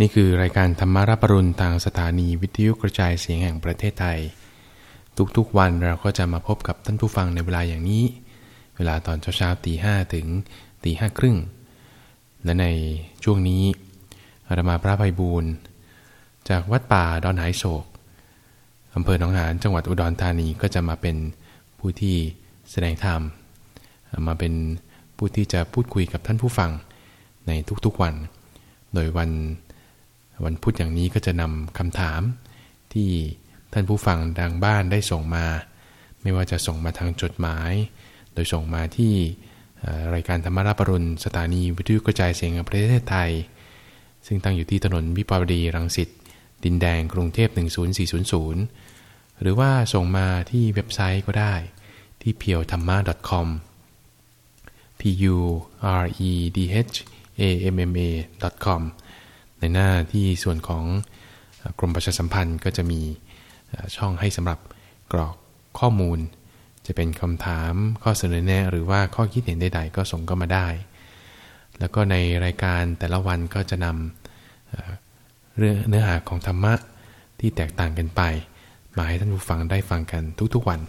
นี่คือรายการธรรมารับปรุณทางสถานีวิทยุกระจายเสียงแห่งประเทศไทย ทุกๆวันเราก็จะมาพบกับท่านผู้ฟังในเวลาอย่างนี้ เวลาตอนเช้าๆตีห้ถึงตีห้าครึ่งและในช่วงนี้อาตมาพระภัยบูรณ์ จากวัดป่าดอนหายโศกอำเภอหนองหานจังหวัดอุดรธานีก็จะมาเป็นผู้ที่แสดงธรรม มาเป็นผู้ที่จะพูดคุยกับท่านผู้ฟังในทุกๆวัน โดยวัน วันพุธอย่างนี้ก็จะนำคำถามที่ท่านผู้ฟังดังบ้านได้ส่งมา ไม่ว่าจะส่งมาทางจดหมาย โดยส่งมาที่รายการธรรมราปรุณสถานีวิทยุกระจายเสียงประเทศไทย ซึ่งตั้งอยู่ที่ถนนวิภาวดีรังสิตดินแดงกรุงเทพ 10400 หรือว่าส่งมาที่เว็บไซต์ก็ได้ ที่ p e t h a m m a com p u r e d h a m m a com ในหน้าที่ส่วนของกรมประชาสัมพันธ์ก็จะมีช่องให้สำหรับกรอกข้อมูล จะเป็นคำถามข้อเสนอแนะหรือว่าข้อคิดเห็นใดๆก็ส่งก็มาได้ แล้วก็ในรายการแต่ละวันก็จะนำเรื่องเนื้อหาของธรรมะที่แตกต่างกันไป มาให้ท่านผู้ฟังได้ฟังกันทุกๆวัน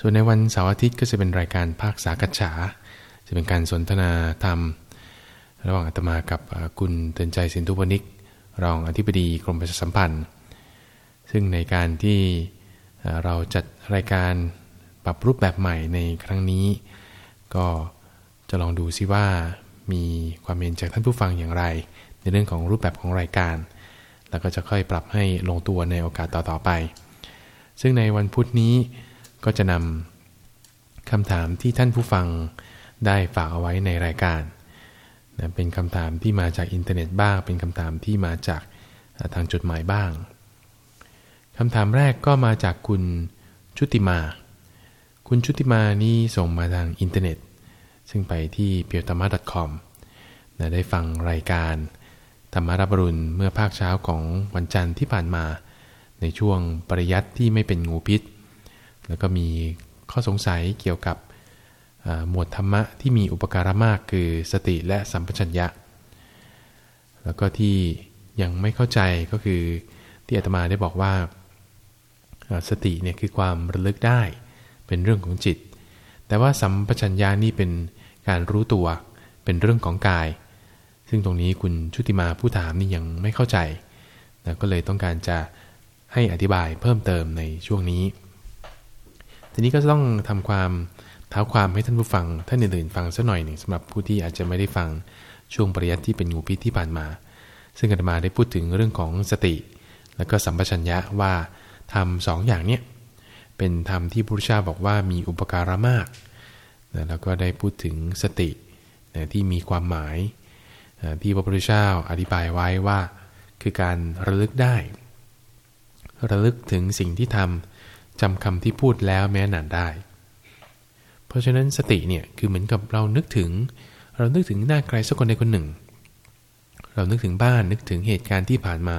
ส่วนในวันเสาร์อาทิตย์ก็จะเป็นรายการภาคสากัจฉา จะเป็นการสนทนาธรรม ระหว่างอาตมากับคุณเตือนใจสินทุวนิก รองอธิบดีกรมประชาสัมพันธ์ ซึ่งในการที่เราจัดรายการปรับรูปแบบใหม่ในครั้งนี้ ก็จะลองดูซิว่ามีความเห็นจากท่านผู้ฟังอย่างไร ในเรื่องของรูปแบบของรายการ แล้วก็จะค่อยปรับให้ลงตัวในโอกาสต่อๆไป ซึ่งในวันพุธนี้ก็จะนำคำถามที่ท่านผู้ฟังได้ฝากเอาไว้ในรายการ นะเป็นคำถามที่มาจากอินเทอร์เน็ตบ้าง เป็นคำถามที่มาจากทางจดหมายบ้างคำถามแรกก็มาจากคุณชุติมา คุณชุติมานี่ส่งมาทางอินเทอร์เน็ต ซึ่งไปที่ p i o t a m a com นะได้ฟังรายการธรรมารับรุณเมื่อภาคเช้าของวันจันทร์ที่ผ่านมา ในช่วงปริยัติที่ไม่เป็นงูพิษ แล้วก็มีข้อสงสัยเกี่ยวกับ หมวดธรรมะที่มีอุปการะมากคือสติและสัมปชัญญะ แล้วก็ที่ยังไม่เข้าใจก็คือที่อาตมาได้บอกว่าสติเนี่ยคือความระลึกได้เป็นเรื่องของจิต แต่ว่าสัมปชัญญะนี่เป็นการรู้ตัวเป็นเรื่องของกาย ซึ่งตรงนี้คุณชุติมาผู้ถามนี่ยังไม่เข้าใจนะก็เลยต้องการจะให้อธิบายเพิ่มเติมในช่วงนี้ ทีนี้ก็ต้องทำความ ท้าความให้ท่านผู้ฟังท่านอื่นๆฟังสักหน่อยหนึ่งสำหรับผู้ที่อาจจะไม่ได้ฟังช่วงปริยัติที่เป็นงูพิษที่ผ่านมา ซึ่งอาตมาได้พูดถึงเรื่องของสติ และก็สัมปชัญญะว่าทำสองอย่างเนี้ยเป็นธรรมที่พระพุทธเจ้าบอกว่ามีอุปการะมากนะแล้วก็ได้พูดถึงสตินะที่มีความหมายนะที่พระพุทธเจ้าอธิบายไว้ว่า คือการระลึกได้ ระลึกถึงสิ่งที่ทำจำคำที่พูดแล้วแม้นานได้ เพราะฉะนั้นสติเนี่ยคือเหมือนกับเรานึกถึง เรานึกถึงหน้าใครสักคนใดคนหนึ่ง เรานึกถึงบ้านนึกถึงเหตุการณ์ที่ผ่านมา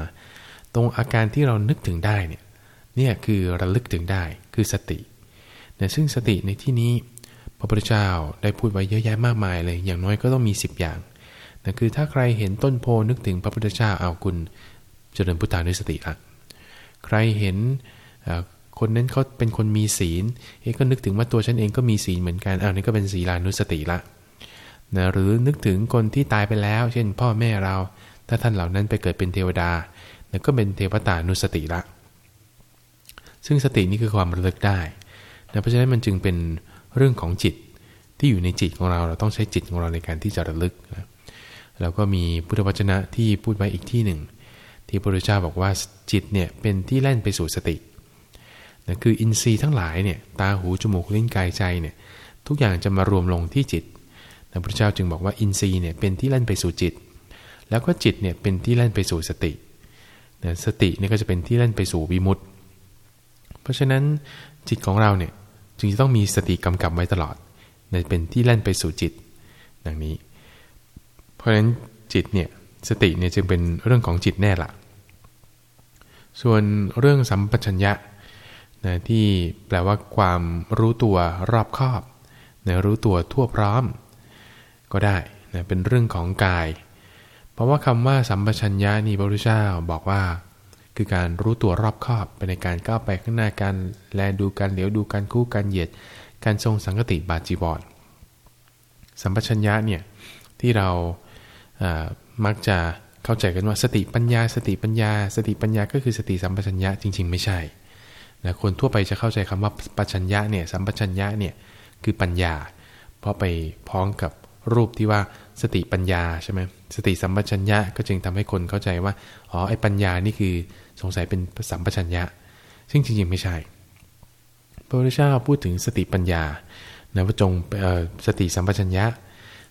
ตรงอาการที่เรานึกถึงได้เนี่ยเนี่ยคือระลึกถึงได้คือสติเนี่ซึ่งสติในที่นี้พระพุทธเจ้าได้พูดไว้เยอะแยะมากมายเลย อย่างน้อยก็ต้องมี 10 อย่างนะคือถ้าใครเห็นต้นโพนึกถึงพระพุทธเจ้าเอาคุณเจริญพุทธานุสติละใครเห็น คนนั้นเขาเป็นคนมีศีลเองก็นึกถึงว่าตัวฉันเองก็มีศีลเหมือนกันอ้าวนี่ก็เป็นศีลานุสติละนะหรือนึกถึงคนที่ตายไปแล้ว เช่น พ่อแม่เรา ถ้าท่านเหล่านั้นไปเกิดเป็นเทวดานะก็เป็นเทวตานุสติละ ซึ่งสตินี่คือความระลึกได้นะเพราะฉะนั้นมันจึงเป็นเรื่องของจิตที่อยู่ในจิตของเรา เราต้องใช้จิตของเราในการที่จะระลึกนะแล้วก็มีพุทธวจนะที่พูดไว้อีกที่หนึ่ง ที่พระพุทธเจ้าบอกว่าจิตเนี่ยเป็นที่แล่นไปสู่สติ นะคืออินทรีย์ทั้งหลายเนี่ยตาหูจมูกลิ้นกายใจเนี่ยทุกอย่างจะมารวมลงที่จิตพระพุทธเจ้าจึงบอกว่าอินทรีย์เนี่ยเป็นที่เล่นไปสู่จิต แล้วก็จิตเนี่ยเป็นที่เล่นไปสู่สตินะสติเนี่ยก็จะเป็นที่เล่นไปสู่วิมุตต์เพราะฉะนั้นจิตของเราเนี่ยจึงจะต้องมีสติกำกับไว้ตลอดนเป็นที่เล่นไปสู่จิตดังนี้ เพราะฉะนั้นจิตเนี่ยสติเนี่ยจึงเป็นเรื่องของจิตแน่ละส่วนเรื่องสัมปชัญญะ นะที่แปลว่าความรู้ตัวรอบคอบนะรู้ตัวทั่วพร้อม ก็ได้นะเป็นเรื่องของกาย เพราะว่าคำว่าสัมปชัญญะนี่พระพุทธเจ้าบอกว่า คือการรู้ตัวรอบคอบไปในการก้าวไปข้างหน้าการแลดูการเหลียวดูการคู่การเหยียด การทรงสังกติบาจีบอดสัมปชัญญะเนี่ยที่เรามักจะเข้าใจกันว่าสติปัญญา สติปัญญา สติปัญญาก็คือสติสัมปชัญญะจริง ๆ ไม่ใช่ นะคนทั่วไปจะเข้าใจคำว่าปัญญะเนี่ยสัมปชัญญะเนี่ยคือปัญญา เพราะไปพ้องกับรูปที่ว่าสติปัญญาใช่ไหมสติสัมปชัญญะก็จึงทำให้คนเข้าใจว่าอ๋อไอ้ปัญญานี่คือสงสัยเป็นสัมปชัญญะ ซึ่งจริงๆไม่ใช่ พระพุทธเจ้าพูดถึงสติปัญญานะว่าจงสติสัมปชัญญะ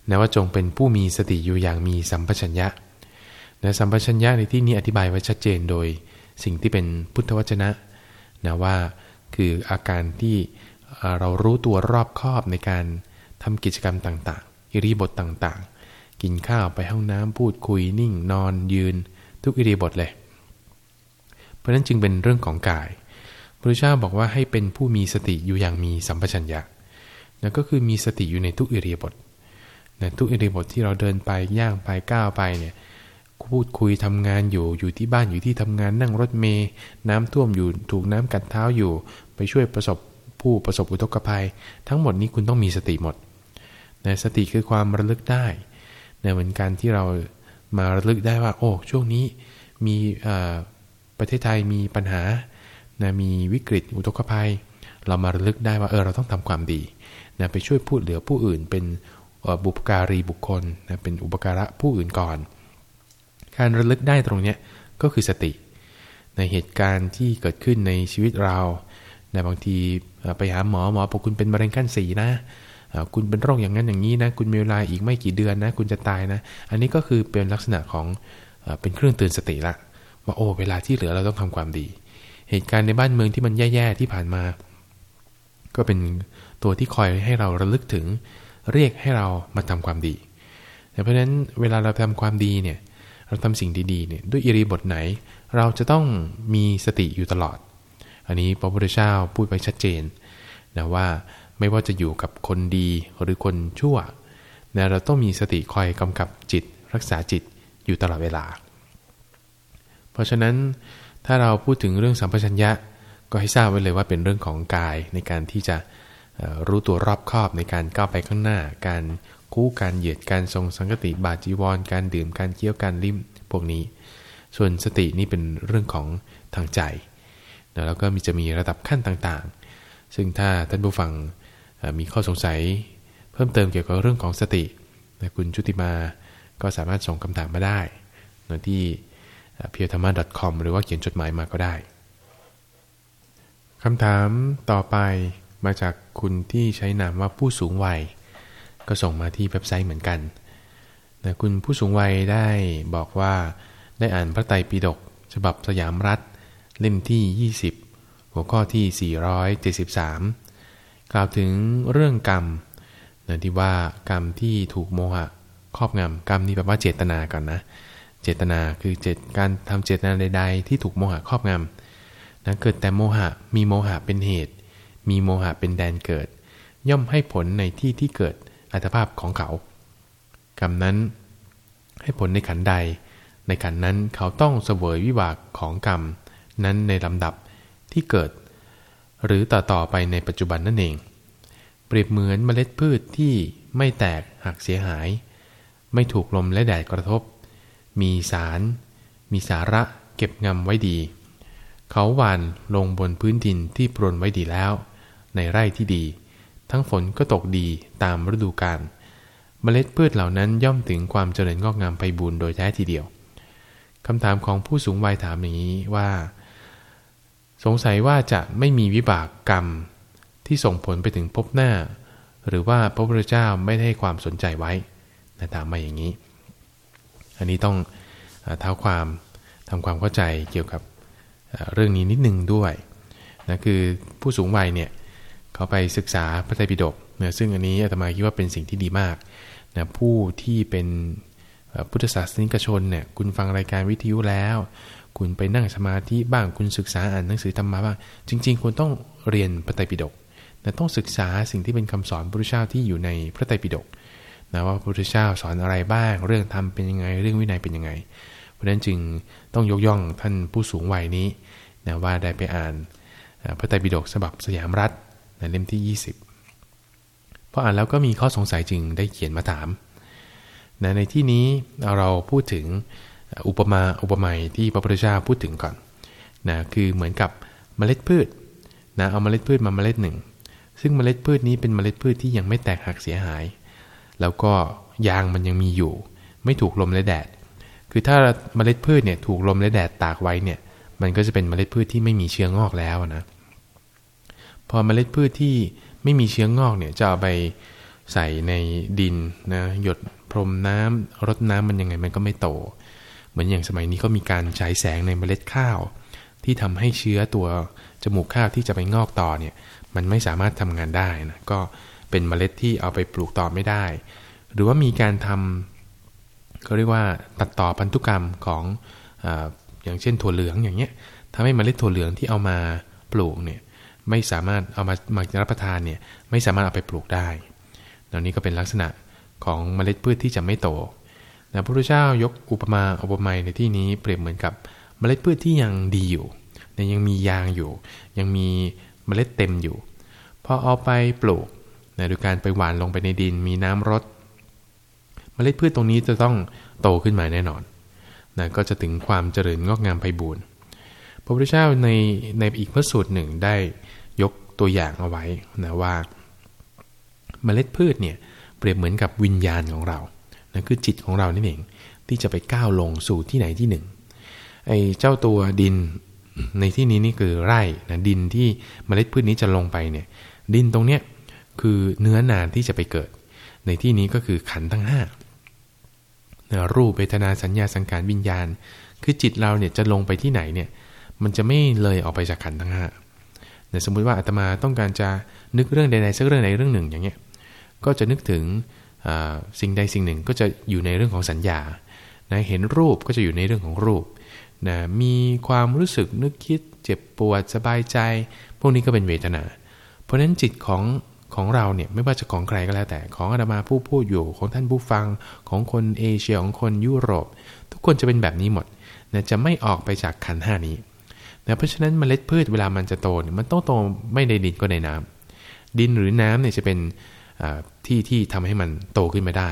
นะว่าจงเป็นผู้มีสติอยู่อย่างมีสัมปชัญญะนะสัมปชัญญะในที่นี้อธิบายไว้ชัดเจนโดยสิ่งที่เป็นพุทธวจนะ นะว่าคืออาการที่เรารู้ตัวรอบคอบในการทำกิจกรรมต่างๆ อิริบทต่างๆ กินข้าวไปห้องน้ำพูดคุยนิ่งนอนยืน ทุกอิริบทเลย เพราะนั้นจึงเป็นเรื่องของกายพระเจ้าบอกว่าให้เป็นผู้มีสติอยู่อย่างมีสัมปชัญญะนั่นก็คือมีสติอยู่ในทุกอิริยบถนะทุกอิริยบถที่เราเดินไปย่างไปก้าวไปเนี่ย พูดคุยทำงานอยู่อยู่ที่บ้านอยู่ที่ทำงานนั่งรถเมย์น้ำท่วมอยู่ถูกน้ำกัดเท้าอยู่ ไปช่วยประสบผู้ประสบอุทกภัย ทั้งหมดนี้คุณต้องมีสติหมดนะสติคือความระลึกได้นะเหมือนการที่เรามาระลึกได้ว่า โอ้ช่วงนี้มีประเทศไทยมีปัญหานะมีวิกฤตอุทกภัย เรามาระลึกได้ว่าเออเราต้องทำความดีนะไปช่วยพูดเหลือผู้อื่นเป็นบุปการีบุคคลนะเป็นอุปการะผู้อื่นก่อน การระลึกได้ตรงนี้ก็คือสติ ในเหตุการณ์ที่เกิดขึ้นในชีวิตเราในบางทีไปหาหมอหมอบอกคุณเป็นมะเร็งขั้นสีนะคุณเป็นโรคอย่างนั้นอย่างนี้นะ คุณมีเวลาอีกไม่กี่เดือนนะ คุณจะตายนะ อันนี้ก็คือเป็นลักษณะของเป็นเครื่องเตือนสติละว่าโอ้เวลาที่เหลือเราต้องทำความดี เหตุการณ์ในบ้านเมืองที่มันแย่ๆที่ผ่านมา ก็เป็นตัวที่คอยให้เราระลึกถึง เรียกให้เรามาทำความดี เพราะฉะนั้นเวลาเราทำความดีเนี่ย เราทำสิ่งดีๆเนี่ยด้วยอิริบทไหน เราจะต้องมีสติอยู่ตลอด อันนี้พระพุทธเจ้าพูดไว้ชัดเจนนะว่าไม่ว่าจะอยู่กับคนดีหรือคนชั่วนะเราต้องมีสติคอยกำกับจิต รักษาจิตอยู่ตลอดเวลา เพราะฉะนั้นถ้าเราพูดถึงเรื่องสัมปชัญญะก็ให้ทราบไว้เลยว่าเป็นเรื่องของกายในการที่จะรู้ตัวรอบคอบในการก้าวไปข้างหน้า การ คู่การเหยียดการทรงสังกติบาจีวร การดื่มการเคี้ยวการลิ้มพวกนี้ ส่วนสตินี่เป็นเรื่องของทางใจแล้วก็มีจะมีระดับขั้นต่างๆ ซึ่งถ้าท่านผู้ฟังมีข้อสงสัย เพิ่มเติมเกี่ยวกับเรื่องของสติคุณชุติมาก็สามารถส่งคำถามมาได้ที่ p u r e t h a m a c o m หรือว่าเขียนจดหมายมาก็ได้คำถามต่อไปมาจากคุณที่ใช้นามว่าผู้สูงวัย ก็ส่งมาที่เว็บไซต์เหมือนกันนะคุณผู้สูงวัยได้บอกว่าได้อ่านพระไตรปิฎกฉบับสยามรัฐ เล่มที่ 20 หัวข้อที่ 473 กล่าวถึงเรื่องกรรมนะที่ว่ากรรมที่ถูกโมหะครอบงำกรรมนี่แปลว่าเจตนาก่อนนะ เจตนาคือเจตการทำเจตนาใด ๆ ที่ถูกโมหะครอบงำนะเกิดแต่โมหะมีโมหะเป็นเหตุ มีโมหะเป็นแดนเกิด ย่อมให้ผลในที่ที่เกิด อัตภาพของเขา กรรมนั้นให้ผลในขันใด ในขันนั้นเขาต้องเสวยวิบากของกรรมนั้นในลำดับที่เกิด หรือต่อต่อไปในปัจจุบันนั่นเอง เปรียบเหมือนเมล็ดพืชที่ไม่แตกหักเสียหาย ไม่ถูกลมและแดดกระทบ มีสาร มีสาระเก็บงำไว้ดี เขาหวานลงบนพื้นดินที่ปรนไว้ดีแล้ว ในไร่ที่ดี ทั้งฝนก็ตกดีตามฤดูกาลเมล็ดพืชเหล่านั้นย่อมถึงความเจริญงอกงามไปบูรโดยแท้ทีเดียวคำถามของผู้สูงวัยถามอย่างนี้ว่า สงสัยว่าจะไม่มีวิบากกรรมที่ส่งผลไปถึงพบหน้า หรือว่าพระพุทธเจ้าไม่ได้ให้ความสนใจไว้นะถามมาอย่างนี้ อันนี้ต้องเท้าความทำความเข้าใจเกี่ยวกับเรื่องนี้นิดนึงด้วยนะคือผู้สูงวัยเนี่ย เขาไปศึกษาพระไตรปิฎกนะซึ่งอันนี้อาตมาคิดว่าเป็นสิ่งที่ดีมากนะผู้ที่เป็นพุทธศาสนิกชนเนี่ยคุณฟังรายการวิทยุแล้ว คุณไปนั่งสมาธิบ้างคุณศึกษาอ่านหนังสือธรรมะบ้าง จริง ๆ คุณต้องเรียนพระไตรปิฎกนะต้องศึกษาสิ่งที่เป็นคำสอนพระพุทธเจ้าที่อยู่ในพระไตรปิฎกนะว่าพระพุทธเจ้าสอนอะไรบ้าง เรื่องธรรมเป็นยังไง เรื่องวินัยเป็นยังไง เพราะฉะนั้นจึงต้องยกย่องท่านผู้สูงวัยนี้นะว่าได้ไปอ่านพระไตรปิฎกฉบับสยามรัฐ เล่มที่ 20พออ่านแล้วก็มีข้อสงสัยจึงได้เขียนมาถามนะในที่นี้เราพูดถึงอุปมาอุปไมยที่พระพุทธเจ้าพูดถึงก่อนนะคือเหมือนกับเมล็ดพืชนะเอาเมล็ดพืชมาเมล็ดหนึ่ง ซึ่งเมล็ดพืชนี้เป็นเมล็ดพืชที่ยังไม่แตกหักเสียหาย แล้วก็ยางมันยังมีอยู่ ไม่ถูกลมและแดด คือถ้าเมล็ดพืชเนี่ยถูกลมและแดดตากไว้เนี่ยมันก็จะเป็นเมล็ดพืชที่ไม่มีเชื้องอกแล้วนะ พอเมล็ดพืชที่ไม่มีเชื้องอกเนี่ยจะเอาไปใส่ในดินนะหยดพรมน้ำรดน้ำมันยังไงมันก็ไม่โต เหมือนอย่างสมัยนี้ก็มีการใช้แสงในเมล็ดข้าว ที่ทำให้เชื้อตัวจมูกข้าวที่จะไปงอกต่อเนี่ยมันไม่สามารถทำงานได้นะก็เป็นเมล็ดที่เอาไปปลูกต่อไม่ได้ หรือว่ามีการทำเขาเรียกว่าตัดต่อพันธุกรรมของออย่างเช่นถั่วเหลืองอย่างเงี้ยทำให้เมล็ดถั่วเหลืองที่เอามาปลูกเนี่ย ไม่สามารถเอามามารับประทานเนี่ยไม่สามารถเอาไปปลูกได้เหล่านี้ก็เป็นลักษณะของเมล็ดพืชที่จะไม่โตนะพระพุทธเจ้ายกอุปมาอุปไมยในที่นี้เปรียบเหมือนกับเมล็ดพืชที่ยังดีอยู่เนี่ยยังมียางอยู่ ยังมีเมล็ดเต็มอยู่พอเอาไปปลูกนะโดยการไปหว่านลงไปในดินมีน้ำรดเมล็ดพืชตรงนี้จะต้องโตขึ้นมาแน่นอนนะก็จะถึงความเจริญงอกงามไพบูรณ์ พระพุทธเจ้าในในอีกพระสูตรหนึ่งได้ยกตัวอย่างเอาไว้นะว่าเมล็ดพืชเนี่ยเปรียบเหมือนกับวิญญาณของเรานะคือจิตของเรานี่เองที่จะไปก้าวลงสู่ที่ไหนที่หนึ่งไอ้เจ้าตัวดินในที่นี้นี่คือไร่นะดินที่เมล็ดพืชนี้จะลงไปเนี่ยดินตรงเนี้ยคือเนื้อนานที่จะไปเกิด ในที่นี้ก็คือขันทั้งห้ารูปเวทนาสัญญาสังการวิญญาณ คือจิตเราเนี่ยจะลงไปที่ไหนเนี่ย มันจะไม่เลยออกไปจากขันทั้งห้าสมมุติว่าอาตมาต้องการจะนึกเรื่องใดๆสักเรื่องใดเรื่องหนึ่งอย่างเงี้ย ก็จะนึกถึงสิ่งใดสิ่งหนึ่งก็จะอยู่ในเรื่องของสัญญานะเห็นรูปก็จะอยู่ในเรื่องของรูปนะมีความรู้สึกนึกคิดเจ็บปวดสบายใจ พวกนี้ก็เป็นเวทนา เพราะฉะนั้นจิตของของเราเนี่ยไม่ว่าจะของใครก็แล้วแต่ของอาตมาผู้พูดอยู่ของท่านผู้ฟังของคนเอเชียของคนยุโรป ทุกคนจะเป็นแบบนี้หมดนะจะไม่ออกไปจากขันห้านี้ นะเพราะฉะนั้นเมล็ดพืชเวลามันจะโตเนี่ยมันต้องโตไม่ในดินก็ในน้ำดินหรือน้ำเนี่ยจะเป็นที่ที่ทำให้มันโตขึ้นมาได้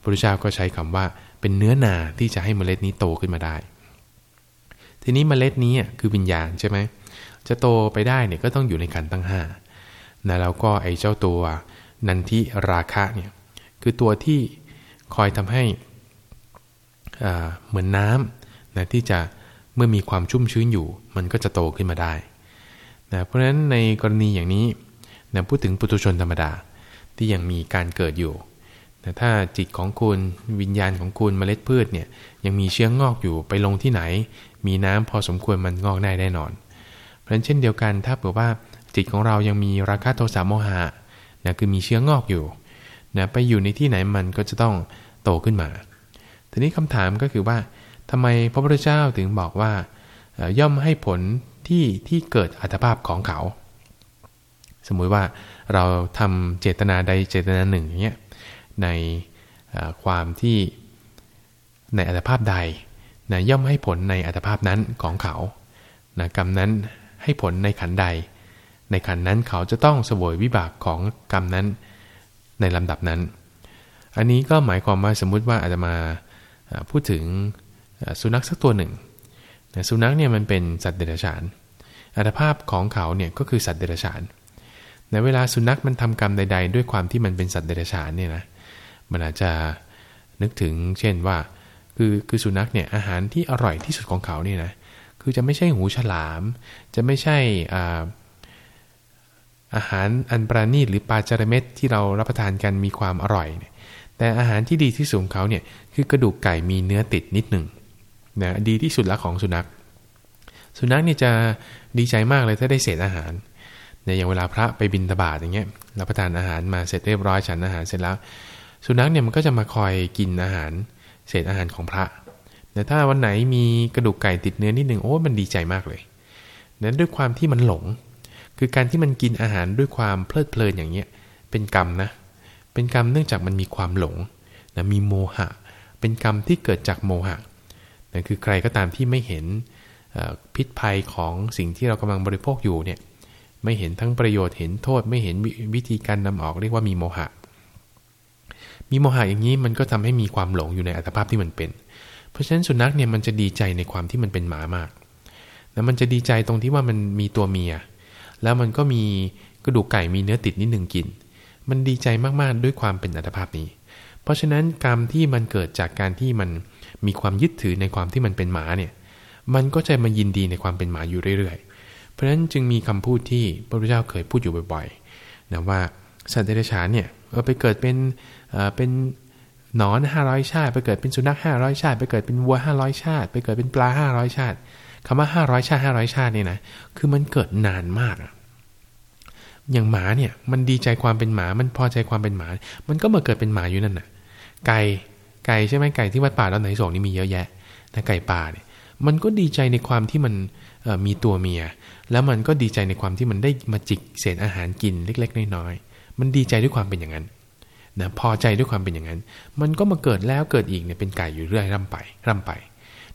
พระพุทธเจ้าก็ใช้คำว่าเป็นเนื้อนาที่จะให้เมล็ดนี้โตขึ้นมาได้ ทีนี้มเมล็ดนี้คือวิญญาณใช่ไหมจะโตไปได้เนี่ยก็ต้องอยู่ในขันตั้งห้านะแล้วก็ไอ้เจ้าตัวนันทิราคะเนี่ยคือตัวที่คอยทำให้เหมือนน้ำนะที่จะ เมื่อมีความชุ่มชื้นอยู่ มันก็จะโตขึ้นมาได้นะเพราะฉะนั้นในกรณีอย่างนี้นะพูดถึงปุถุชนธรรมดาที่ยังมีการเกิดอยู่แต่ถ้าจิตของคุณวิญญาณของคุณเมล็ดพืชเนี่ยยังมีเชื้องอกอยู่ไปลงที่ไหน มีน้ำพอสมควรมันงอกได้แน่นอน เพราะฉะนั้นเช่นเดียวกันถ้าเผื่อว่าจิตของเรายังมีราคะโทสะโมหะนะคือมีเชื้องอกอยู่นะไปอยู่ในที่ไหนมันก็จะต้องโตขึ้นมา ทีนี้คำถามก็คือว่า ทำไมพระพุทธเจ้าถึงบอกว่า ย่อมให้ผลที่ที่เกิดอัตภาพของเขา สมมุติว่าเราทำเจตนาใดเจตนาหนึ่งอย่างเงี้ยในความที่ในอัตภาพใดนะย่อมให้ผลในอัตภาพนั้นของเขานะกรรมนั้นให้ผลในขันใด ในขันนั้นเขาจะต้องสวยวิบากของกรรมนั้นในลำดับนั้น อันนี้ก็หมายความว่าสมมุติว่าอาจจะมาพูดถึง สุนัขสักตัวหนึ่งสุนัขเนี่ยมันเป็นสัตว์เดรัจฉานอัตภาพของเขาเนี่ยก็คือสัตว์เดรัจฉานในเวลาสุนัขมันทำกรรมใด ๆ ด้วยความที่มันเป็นสัตว์เดรัจฉานเนี่ยนะมันอาจจะนึกถึงเช่นว่าคือคือสุนัขเนี่ยอาหารที่อร่อยที่สุดของเขาเนี่ยนะคือจะไม่ใช่หูฉลาม จะไม่ใช่อาอาหารอันประณีตหรือปลาจระเม็ดที่เรารับประทานกันมีความอร่อย แต่อาหารที่ดีที่สุดของเขาเนี่ยคือกระดูกไก่มีเนื้อติดนิดหนึ่ง นะดีที่สุดละของสุนัข สุนัขเนี่ยจะดีใจมากเลยถ้าได้เศษอาหารเนี่ยอย่างเวลาพระไปบินตบาทอย่างเงี้ยรับประทานอาหารมาเสร็จเรียบร้อยฉันอาหารเสร็จแล้ว สุนัขเนี่ยมันก็จะมาคอยกินอาหารเศษอาหารของพระแต่ถ้าวันไหนมีกระดูกไก่ติดเนื้อนิดหนึ่งโอ้มันดีใจมากเลยนั้นด้วยความที่มันหลง คือการที่มันกินอาหารด้วยความเพลิดเพลินอย่างเงี้ยเป็นกรรมนะ เป็นกรรมเนื่องจากมันมีความหลงนะมีโมหะ เป็นกรรมที่เกิดจากโมหะ นั่นคือใครก็ตามที่ไม่เห็นพิษภัยของสิ่งที่เรากำลังบริโภคอยู่เนี่ยไม่เห็นทั้งประโยชน์เห็นโทษ ไม่เห็นวิธีการนำออกเรียกว่ามีโมหะ มีโมหะอย่างนี้มันก็ทำให้มีความหลงอยู่ในอัตภาพที่มันเป็น เพราะฉะนั้นสุนัขเนี่ยมันจะดีใจในความที่มันเป็นหมามากแล้วมันจะดีใจตรงที่ว่ามันมีตัวเมีย แล้วมันก็มีกระดูกไก่มีเนื้อติดนิดหนึ่งกิน มันดีใจมากๆด้วยความเป็นอัตภาพนี้ เพราะฉะนั้นกรรมที่มันเกิดจากการที่มัน มีความยึดถือในความที่มันเป็นหมาเนี่ย มันก็จะมายินดีในความเป็นหมาอยู่เรื่อยๆ เพราะฉะนั้นจึงมีคำพูดที่พระพุทธเจ้าเคยพูดอยู่บ่อยๆนะว่าสัตว์เดรัจฉานเนี่ยเออไปเกิดเป็นเป็นหนอนห้าร้อยชาติ ไปเกิดเป็นสุนัขห้าร้อยชาติ ไปเกิดเป็นวัวห้าร้อยชาติ ไปเกิดเป็นปลาห้าร้อยชาติคำว่าห้าร้อยชาติห้าร้อยชาติเนี่ยนะคือมันเกิดนานมากอะอย่างหมาเนี่ยมันดีใจความเป็นหมา มันพอใจความเป็นหมา มันก็มาเกิดเป็นหมาอยู่นั่นน่ะ ไก่ ไก่ใช่ไหมไก่ที่วัดป่าแล้วไหนสงนี่มีเยอะแยะแต่ไก่ป่าเนี่ยมันก็ดีใจในความที่มันมีตัวเมีย แล้วมันก็ดีใจในความที่มันได้มาจิกเศษอาหารกินเล็ก ๆ น้อยๆมันดีใจด้วยความเป็นอย่างนั้นนะพอใจด้วยความเป็นอย่างนั้น มันก็มาเกิดแล้วเกิดอีกเนี่ยเป็นไก่อยู่เรื่อยร่ำไปร่ำไป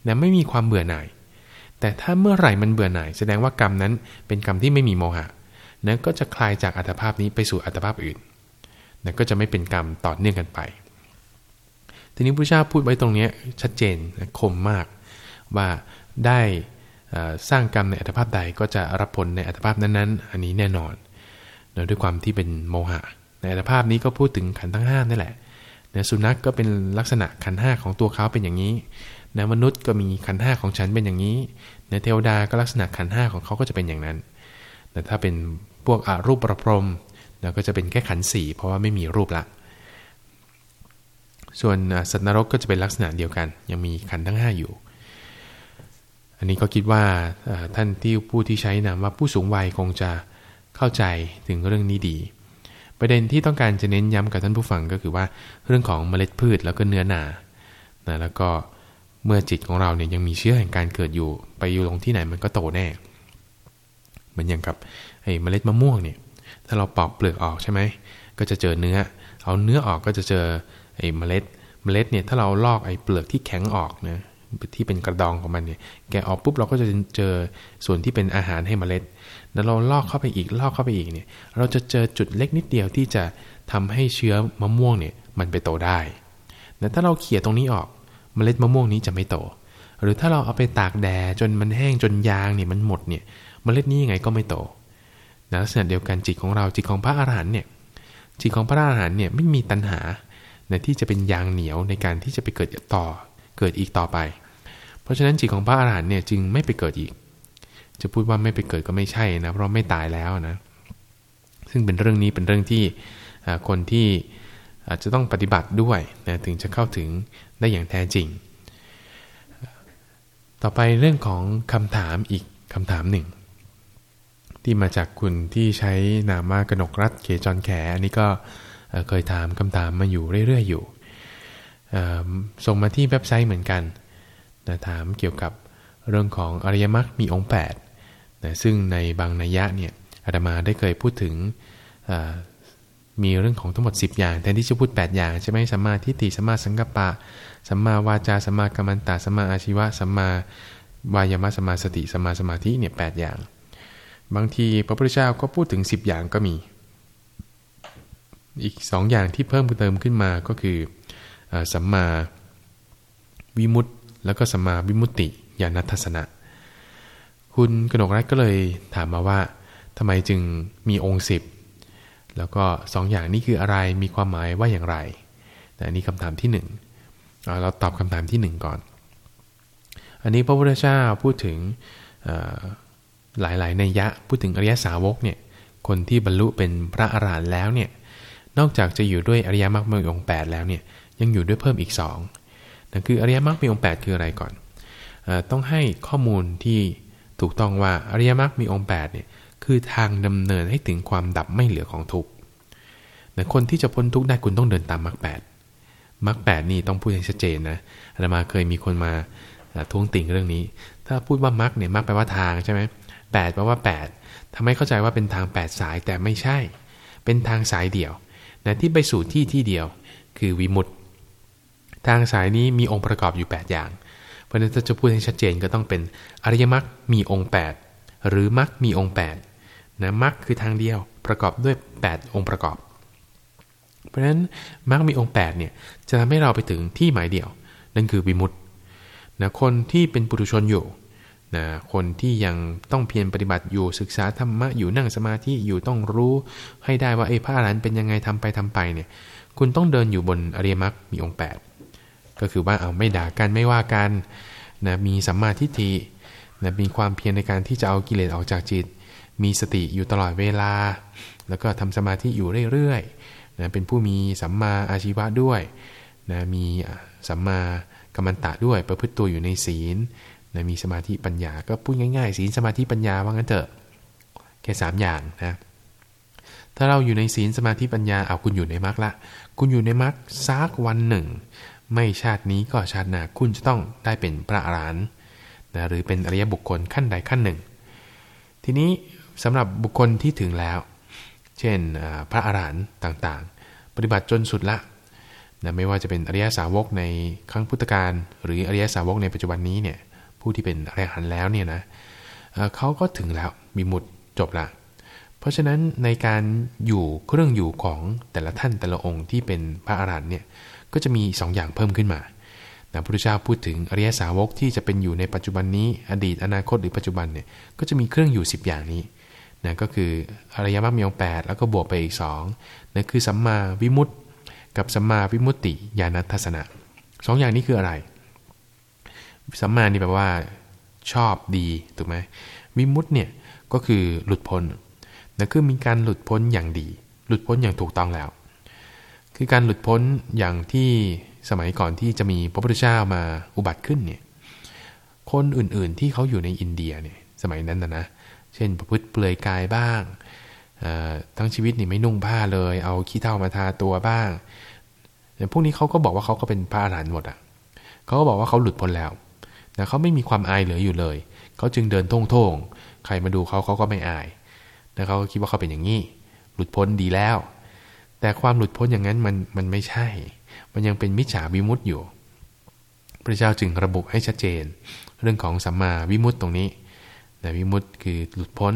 นะไม่มีความเบื่อหน่าย แต่ถ้าเมื่อไหร่มันเบื่อหน่าย แสดงว่ากรรมนั้นเป็นกรรมที่ไม่มีโมหะนะก็จะคลายจากอัตภาพนี้ไปสู่อัตภาพอื่นนะก็จะไม่เป็นกรรมต่อเนื่องกันไป ทีนี้พระเจ้าพูดไว้ตรงนี้ชัดเจนคมมากว่าได้สร้างกรรมในอัตภาพใดก็จะรับผลในอัตภาพนั้นๆ อันนี้แน่นอนด้วยความที่เป็นโมหะ ในอัตภาพนี้ก็พูดถึงขันทั้งห้านั่นแหละนะสุนัขกก็เป็นลักษณะขันห้าของตัวเขาเป็นอย่างนี้นะมนุษย์ก็มีขันห้าของฉันเป็นอย่างนี้นะเทวดาก็ลักษณะขันห้าของเขาก็จะเป็นอย่างนั้นแต่ถ้าเป็นพวกอรูปประพรมนะก็จะเป็นแค่ขันสี่เพราะว่าไม่มีรูปละ ส่วนสัตว์นรกก็จะเป็นลักษณะเดียวกัน ยังมีขันทั้ง 5 อยู่ อันนี้ก็คิดว่าท่านที่ผู้ที่ใช้นามว่าผู้สูงวัยคงจะเข้าใจถึงเรื่องนี้ดี ประเด็นที่ต้องการจะเน้นย้ำกับท่านผู้ฟังก็คือว่าเรื่องของเมล็ดพืชแล้วก็เนื้อหนานะแล้วก็เมื่อจิตของเราเนี่ยยังมีเชื้อแห่งการเกิดอยู่ ไปอยู่ลงที่ไหนมันก็โตแน่ เหมือนอย่างกับไอ้เมล็ดมะม่วงเนี่ย ถ้าเราปอกเปลือกออกใช่ไหม ก็จะเจอเนื้อ เอาเนื้อออกก็จะเจอ ไอ้เมล็ดเมล็ดเนี่ยถ้าเราลอกไอ้เปลือกที่แข็งออกนะที่เป็นกระดองของมันเนี่ยแกะออกปุ๊บเราก็จะเจอส่วนที่เป็นอาหารให้เมล็ดแล้วเราลอกเข้าไปอีกลอกเข้าไปอีกเนี่ยเราจะเจอจุดเล็กนิดเดียวที่จะทำให้เชื้อมะม่วงเนี่ยมันไปโตได้แต่ถ้าเราเขี่ยตรงนี้ออกเมล็ดมะม่วงนี้จะไม่โต หรือถ้าเราเอาไปตากแดดจนมันแห้งจนยางเนี่ยมันหมดเนี่ยเมล็ดนี้ยังไงก็ไม่โตลักษณะเดียวกันจิตของเราจิตของพระอาหารหันต์เนี่ยจิตของพระอาหารหันต์เนี่ยไม่มีตัณหา ในที่จะเป็นยางเหนียวในการที่จะไปเกิดต่อเกิดอีกต่อไป เพราะฉะนั้นจิตของพระอาหารหันต์เนี่ยจึงไม่ไปเกิดอีก จะพูดว่าไม่ไปเกิดก็ไม่ใช่นะเพราะไม่ตายแล้วนะซึ่งเป็นเรื่องนี้เป็นเรื่องที่คนที่อาจจะต้องปฏิบัติด้วยนะถึงจะเข้าถึงได้อย่างแท้จริง ต่อไปเรื่องของคำถามอีกคำถามหนึ่ง ที่มาจากคุณที่ใช้นามว่ากนกรัฐเกจรแขอันนี้ก็เเคยถามคำถามมาอยู่เรื่อยๆอยู่ส่งมาที่เว็บไซต์เหมือนกันนะถามเกี่ยวกับเรื่องของอริยมรรคมีองค์8นะซึ่งในบางนัยยะเนี่ยอาตมาได้เคยพูดถึงมีเรื่องของทั้งหมด 10 อย่างแทนที่จะพูด 8 อย่างใช่ไหมสัมมาทิฏฐิสัมมาสังกัปปะสัมมาวาจาสัมมากัมมันตะสัมมาอาชีวะสัมมาวายามะสัมมาสติสัมมาสมาธิเนี่ยแอย่าง บางทีพระพุทธเจ้าก็พูดถึง 10 อย่างก็มี อีก2องอย่างที่เพิ่มเติมขึ้นมาก็คือสัมมาวิมุตติ แล้วก็สัมมาวิมุตติญาณทัศนะ คุณกนกรัตก็เลยถามมาว่าทำไมจึงมีองค์สิบแล้วก็สองอย่างนี้คืออะไรมีความหมายว่าอย่างไรอันนี้คำถามที่หนึ่งเราตอบคำถามที่หนึ่งก่อน อันนี้พระพุทธเจ้าพูดถึงหลายๆในยะพูดถึงอริยสาวกเนี่ยคนที่บรรลุเป็นพระอรหันต์แล้วเนี่ย นอกจากจะอยู่ด้วยอริยมรรคมีองค์8แล้วเนี่ยยังอยู่ด้วยเพิ่มอีก2นั่นคืออริยมรรคมีองค์ 8 คืออะไรก่อนอต้องให้ข้อมูลที่ถูกต้องว่าอริยมรรคมีองค์8เนี่ยคือทางดำเนินให้ถึงความดับไม่เหลือของทุกข์คนที่จะพ้นทุกข์ได้คุณต้องเดินตามมรรคแปดมรรคแปดนี่ต้องพูดให้ชัดเจนนะอาตมาเคยมีคนมาท้วงติ่งเรื่องนี้ ถ้าพูดว่ามรรคเนี่ยมรรคแปลว่าทางใช่ไหมแปดแปลว่าแปดทำให้เข้าใจว่าเป็นทางแปดสายแต่ไม่ใช่ เป็นทางสายเดียว นะที่ไปสู่ที่ที่เดียว คือวิมุตต์ทางสายนี้มีองค์ประกอบอยู่ 8 อย่าง เพราะฉะนั้นถ้าจะพูดให้ชัดเจนก็ต้องเป็นอริยมรรคมีองค์ 8 หรือมรรคมีองค์8นะมรรคคือทางเดียวประกอบด้วย 8 องค์ประกอบ เพราะฉะนั้นมรรคมีองค์8เนี่ยจะทำให้เราไปถึงที่หมายเดียว นั่นคือวิมุตตินะคนที่เป็นปุถุชนอยู่ นะคนที่ยังต้องเพียรปฏิบัติอยู่ศึกษาธรรมะอยู่นั่งสมาธิอยู่ต้องรู้ให้ได้ว่าไอ้พระอรหันต์เป็นยังไงทำไปทำไปเนี่ยคุณต้องเดินอยู่บนอริยมรรคมีองค์ 8 ก็คือว่าเอาไม่ด่ากันไม่ว่ากันนะมีสัมมาทิฏฐินะมีความเพียรในการที่จะเอากิเลสออกจากจิต มีสติอยู่ตลอดเวลา แล้วก็ทำสมาธิอยู่เรื่อยๆนะเป็นผู้มีสัมมาอาชีวะด้วยนะมีสัมมากัมมันตะด้วยประพฤติตัวอยู่ในศีล นะมีสมาธิปัญญาก็พูดง่ายๆศีลสมาธิปัญญาว่างั้นเถอะแค่สามอย่างนะถ้าเราอยู่ในศีลสมาธิปัญญาเอาคุณอยู่ในมรรคละ คุณอยู่ในมรรคซักวันหนึ่ง ไม่ชาตินี้ก็ชาติหน้าคุณจะต้องได้เป็นพระอรหันต์นะหรือเป็นอริยบุคคลขั้นใดขั้นหนึ่ง ทีนี้สำหรับบุคคลที่ถึงแล้ว เช่นพระอรหันต์ต่างๆ ปฏิบัติจนสุดละนะไม่ว่าจะเป็นอริยสาวกในครั้งพุทธกาลหรืออริยสาวกในปัจจุบันนี้เนี่ย ผู้ที่เป็นอรหันต์แล้วเนี่ยนะเขาก็ถึงแล้วมีหมุดจบละเพราะฉะนั้นในการอยู่เครื่องอยู่ของแต่ละท่านแต่ละองค์ที่เป็นพระอรหันต์เนี่ยก็จะมี2ออย่างเพิ่มขึ้นมาพระพุทธเจ้าพูดถึงอริยสาวกที่จะเป็นอยู่ในปัจจุบันนี้ อดีตอนาคตหรือปัจจุบันเนี่ยก็จะมีเครื่องอยู่ 10 อย่างนี้นะก็คืออริยมรรคมีองค์8แล้วก็บวกไปอีก2นั่นคือสัมมาวิมุตติ กับสัมมาวิมุตติญาณทัศนะสองอย่างนี้คืออะไร สัมมานี่แปลว่า ชอบดีถูกไหมวิมุตเนี่ยก็คือหลุดพ้นนั่นคือมีการหลุดพ้นอย่างดี หลุดพ้นอย่างถูกต้องแล้ว คือการหลุดพ้นอย่างที่สมัยก่อนที่จะมีพระพุทธเจ้ามาอุบัติขึ้นเนี่ยคนอื่นๆที่เขาอยู่ในอินเดียเนี่ยสมัยนั้นนะนะเช่นประพฤติเปลือยกายบ้างทั้งชีวิตนี่ไม่นุ่งผ้าเลย เอาขี้เท่ามาทาตัวบ้างพวกนี้เขาก็บอกว่าเขาก็เป็นพระอรหันต์หมดอะเขาก็บอกว่าเขาหลุดพ้นแล้ว นะเขาไม่มีความอายเหลืออยู่เลย เขาจึงเดินท่งท่งใครมาดูเขาเขาก็ไม่อายนะเขาคิดว่าเขาเป็นอย่างนี้ หลุดพ้นดีแล้ว แต่ความหลุดพ้นอย่างนั้นมันมันไม่ใช่ มันยังเป็นมิจฉาวิมุตต์อยู่ พระเจ้าจึงระบุให้ชัดเจน เรื่องของสัมมาวิมุตต์ตรงนี้นะวิมุตต์คือหลุดพ้น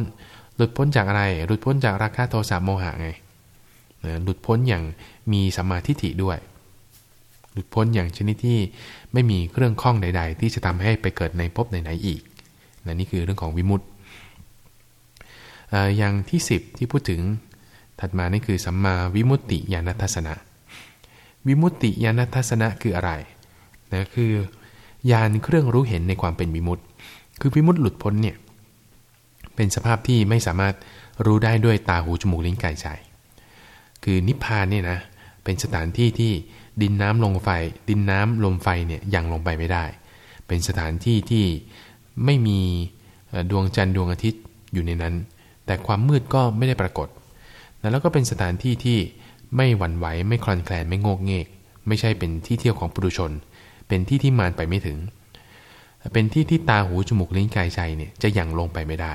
หลุดพ้นจากอะไร หลุดพ้นจากราคะโทสะโมหะไงหลุดพ้นอย่างมีสัมมาทิฏฐิด้วย หลุดพ้นอย่างชนิดที่ไม่มีเครื่องข้องใด ๆ ที่จะทำให้ไปเกิดในภพไหนๆอีกนะนี่คือเรื่องของวิมุตต์อย่างที่ 10 ที่พูดถึงถัดมานี่คือสัมมาวิมุตติญาณทัศนะ วิมุตติญาณทัศนะคืออะไรนะคือญาณเครื่องรู้เห็นในความเป็นวิมุตต์คือวิมุตต์หลุดพ้นเนี่ยเป็นสภาพที่ไม่สามารถรู้ได้ด้วยตาหูจมูกลิ้นกายใจ คือนิพพานเนี่ยนะเป็นสถานที่ที่ ดินน้ำลมไฟ ดินน้ำลมไฟเนี่ยยังลงไปไม่ได้ เป็นสถานที่ที่ไม่มีดวงจันทร์ดวงอาทิตย์อยู่ในนั้น แต่ความมืดก็ไม่ได้ปรากฏ แล้วก็เป็นสถานที่ที่ไม่หวั่นไหวไม่คลอนแคลนไม่งกเงก ไม่ใช่เป็นที่เที่ยวของปุถุชน เป็นที่ที่มานไปไม่ถึง เป็นที่ที่ตาหูจมูกลิ้นกายใจเนี่ยจะยังลงไปไม่ได้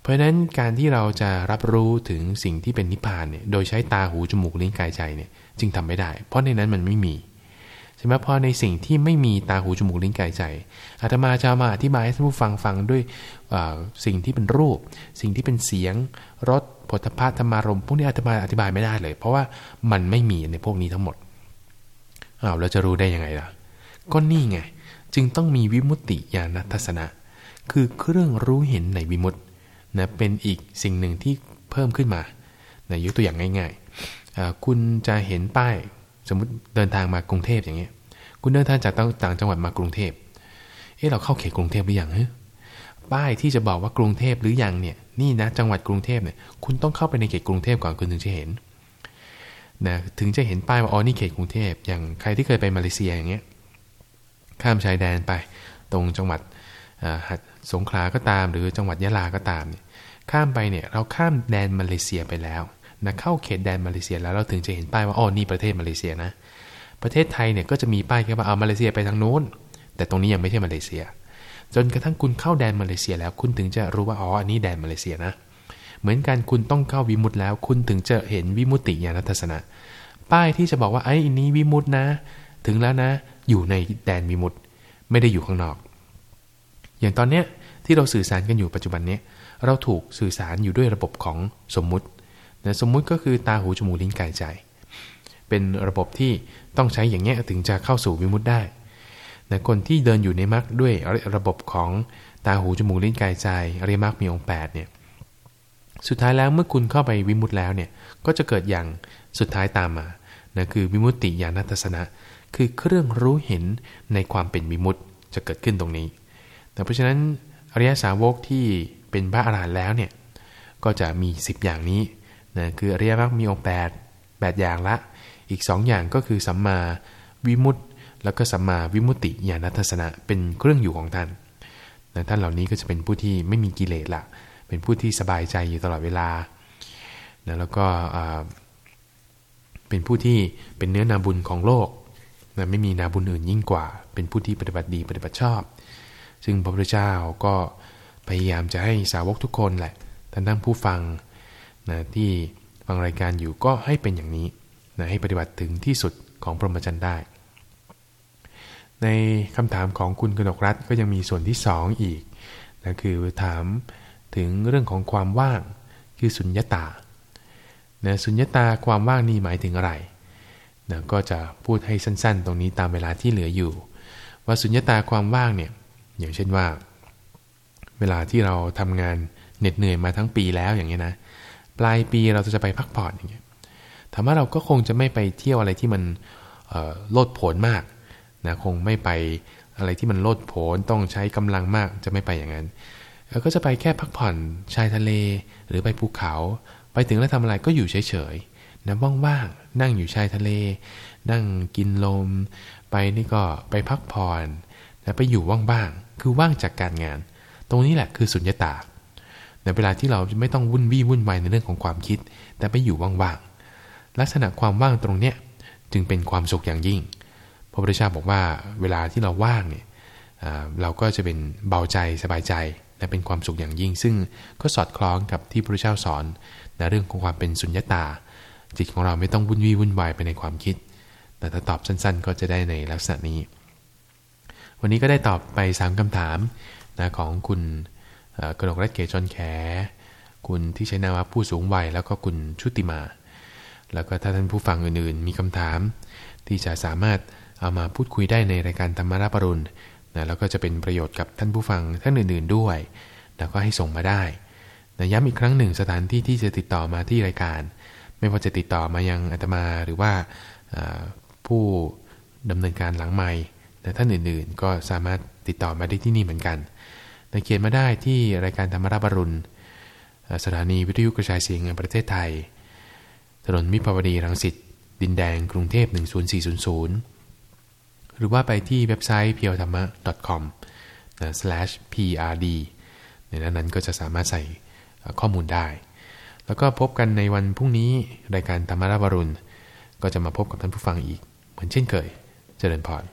เพราะฉะนั้นการที่เราจะรับรู้ถึงสิ่งที่เป็นนิพพานเนี่ยโดยใช้ตาหูจมูกลิ้นกายใจเนี่ย จึงทำไม่ได้ เพราะในนั้นมันไม่มีใช่ไหมพอในสิ่งที่ไม่มีตาหูจมูกลิ้นกายใจอาตมาจะมาอธิบายให้ท่านผู้ฟังฟังด้วยสิ่งที่เป็นรูป สิ่งที่เป็นเสียงรสผลพัธรรมารมพวกนี้อาตมาอธิบายไม่ได้เลย เพราะว่ามันไม่มีในพวกนี้ทั้งหมดอ้าวเราจะรู้ได้ยังไงล่ะก็นี่ไงจึงต้องมีวิมุตติญาณทัศนะ คือเครื่องรู้เห็นในวิมุตตินะเป็นอีกสิ่งหนึ่งที่เพิ่มขึ้นมานะยกตัวอย่างง่าย คุณจะเห็นป้ายสมมติเดินทางมากรุงเทพอย่างเงี้ย คุณเดินทางจากต่างจังหวัดมากรุงเทพเอ๊ะเราเข้าเขตกรุงเทพหรือยังเฮ้ป้ายที่จะบอกว่ากรุงเทพหรือยังเนี่ยนี่นะจังหวัดกรุงเทพเนี่ยคุณต้องเข้าไปในเขตกรุงเทพก่อนคุณถึงจะเห็นนะถึงจะเห็นป้ายว่าอ๋อนี่เขตกรุงเทพอย่างใครที่เคยไปมาเลเซียอย่างเงี้ยข้ามชายแดนไป ตรงจังหวัดสงขลาก็ตาม หรือจังหวัดยะลาก็ตามเนี่ยข้ามไปเนี่ยเราข้ามแดนมาเลเซียไปแล้ว นะเข้าเขตแดนมาเลเซียแล้วเราถึงจะเห็นป้ายว่าอ๋อนี่ประเทศมาเลเซียนะ ประเทศไทยเนี่ยก็จะมีป้ายแค่ว่าเอามาเลเซียไปทางโน้น แต่ตรงนี้ยังไม่ใช่มาเลเซีย จนกระทั่งคุณเข้าแดนมาเลเซียแล้วคุณถึงจะรู้ว่าอ๋ออันนี้แดนมาเลเซียนะ เหมือนกันคุณต้องเข้าวิมุตแล้วคุณถึงจะเห็นวิมุตติญาณทัศนะ ป้ายที่จะบอกว่าไอ้อันนี้วิมุตนะ ถึงแล้วนะ อยู่ในแดนมิมุตไม่ได้อยู่ข้างนอก อย่างตอนเนี้ยที่เราสื่อสารกันอยู่ปัจจุบันเนี้ยเราถูกสื่อสารอยู่ด้วยระบบของสมมุติ นะสมมุติก็คือตาหูจมูกลิ้นกายใจ เป็นระบบที่ต้องใช้อย่างเงี้ยถึงจะเข้าสู่วิมุตได้นะคนที่เดินอยู่ในมรรคด้วยระบบของตาหูจมูกลิ้นกายใจอริยมรรคมีองค์8เนี่ยสุดท้ายแล้วเมื่อคุณเข้าไปวิมุตแล้วเนี่ยก็จะเกิดอย่างสุดท้ายตามมานะคือวิมุตติญาณทัศนะ คือเครื่องรู้เห็นในความเป็นวิมุตจะเกิดขึ้นตรงนี้แต่เพราะฉะนั้นอริยสาวกที่เป็นพระอรหันต์แล้วเนี่ยก็จะมี 10 อย่างนี้ นะคืออริยมรรคมีองค์8 8อย่างละ อีก 2 อย่างก็คือสัมมาวิมุตติแล้วก็สัมมาวิมุตติญาณทัศนะเป็นเครื่องอยู่ของท่านนะท่านเหล่านี้ก็จะเป็นผู้ที่ไม่มีกิเลสละเป็นผู้ที่สบายใจอยู่ตลอดเวลานะแล้วก็เป็นผู้ที่เป็นเนื้อนาบุญของโลกนะไม่มีนาบุญอื่นยิ่งกว่า เป็นผู้ที่ปฏิบัติดีปฏิบัติชอบ ซึ่งพระพุทธเจ้าก็พยายามจะให้สาวกทุกคนแหละท่านทั้งผู้ฟัง นะที่ฟังรายการอยู่ก็ให้เป็นอย่างนี้นะให้ปฏิบัติถึงที่สุดของพรหมจรรย์ได้ ในคำถามของคุณกนกรัฐก็ยังมีส่วนที่สองอีกนะคือถามถึงเรื่องของความว่างคือสุญญตานะสุญญตาความว่างนี่หมายถึงอะไรนะก็จะพูดให้สั้นๆ ตรงนี้ตามเวลาที่เหลืออยู่ ว่าสุญญตาความว่างเนี่ยอย่างเช่นว่า เวลาที่เราทำงานเหน็ดเหนื่อยมาทั้งปีแล้วอย่างเงี้นะ ลายปีเราจะไปพักผ่อนอย่างเงี้ยถามว่าเราก็คงจะไม่ไปเที่ยวอะไรที่มันโลดโผนมากนะคงไม่ไปอะไรที่มันโลดโผนต้องใช้กำลังมากจะไม่ไปอย่างนั้นเราก็จะไปแค่พักผ่อนชายทะเลหรือไปภูเขา ไปถึงแล้วทำอะไรก็อยู่เฉยๆนะว่างๆนั่งอยู่ชายทะเล นั่งกินลม ไปนี่ก็ไปพักผ่อนนะไปอยู่ว่างๆคือว่างจากการงาน ตรงนี้แหละคือสุญญตา ในเวลาที่เราไม่ต้องวุ่นวี่วุ่นวายในเรื่องของความคิด แต่ไปอยู่ว่างๆลักษณะความว่างตรงเนี้ยจึงเป็นความสุขอย่างยิ่ง พระพุทธเจ้าบอกว่าเวลาที่เราว่างเนี่ยเราก็จะเป็นเบาใจสบายใจและเป็นความสุขอย่างยิ่ง ซึ่งก็สอดคล้องกับที่พระพุทธเจ้าสอนในเรื่องของความเป็นสุญญตา จิตของเราไม่ต้องวุ่นวี่วุ่นวายไปในความคิด แต่ถ้าตอบสั้นๆ ก็จะได้ในลักษณะนี้ วันนี้ก็ได้ตอบไป 3คำถามนะของคุณ กระดกรัตเกจอนแข คุณที่ใช้นามว่าผู้สูงวัย แล้วก็คุณชุติมา แล้วก็ถ้าท่านผู้ฟังอื่นๆ มีคำถาม ที่จะสามารถเอามาพูดคุยได้ในรายการธรรมราปรุณนะแล้วก็จะเป็นประโยชน์กับท่านผู้ฟังท่านอื่นๆด้วยนะก็ให้ส่งมาได้นะย้ำอีกครั้งหนึ่งสถานที่ที่จะติดต่อมาที่รายการ ไม่ว่าจะติดต่อมายังอาตมาหรือว่าผู้ดำเนินการหลังใหม่แต่ท่านอื่นๆ ก็สามารถติดต่อมาได้ที่นี่เหมือนกัน แต่เขียนมาได้ที่รายการธรรมราบรุณ สถานีวิทยุกระจายเสียงแห่งประเทศไทย ถนนมิภาวดีรังสิต ดินแดง กรุงเทพ 10400 หรือว่าไปที่เว็บไซต์ p i a w t h a m m a .com/prd ในนั้นก็จะสามารถใส่ข้อมูลได้ แล้วก็พบกันในวันพรุ่งนี้รายการธรรมราบรุณ ก็จะมาพบกับท่านผู้ฟังอีก เหมือนเช่นเคย เจริญพร